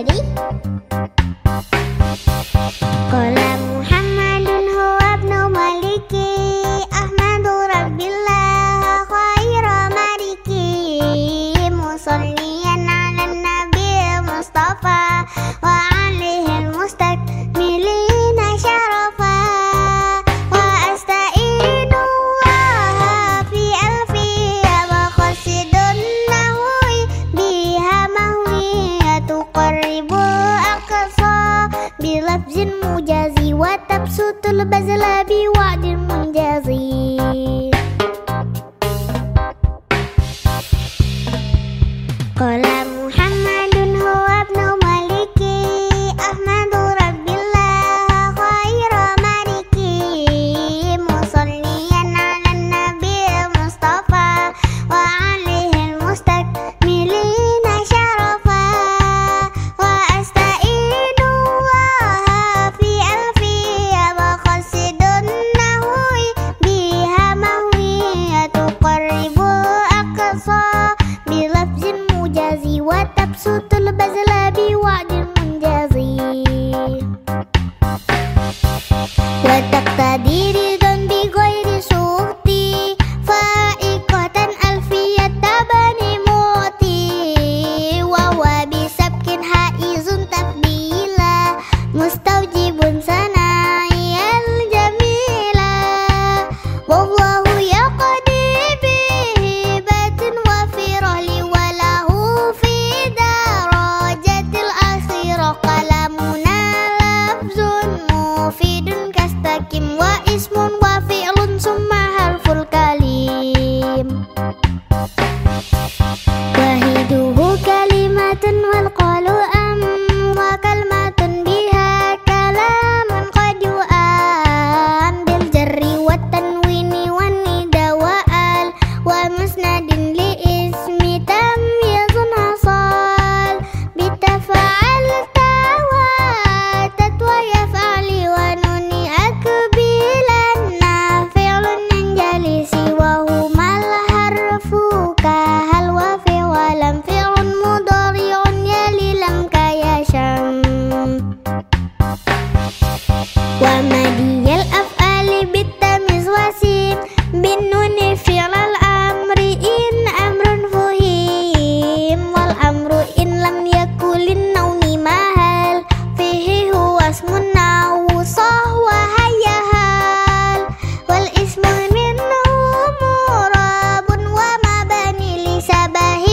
Ready? muchas والله يقضي بهبة وفي رهل وله في درجة الأخيرة. قلمنا لفظ مفيد كاستكم Nadine لم يكن للنوم مهال فيه هو اسم نعوص وهيا هال والاسم منه مراب ومبني لسبه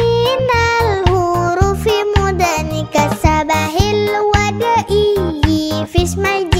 من الهروف مدن كالسبه الودائي في اسم الجنة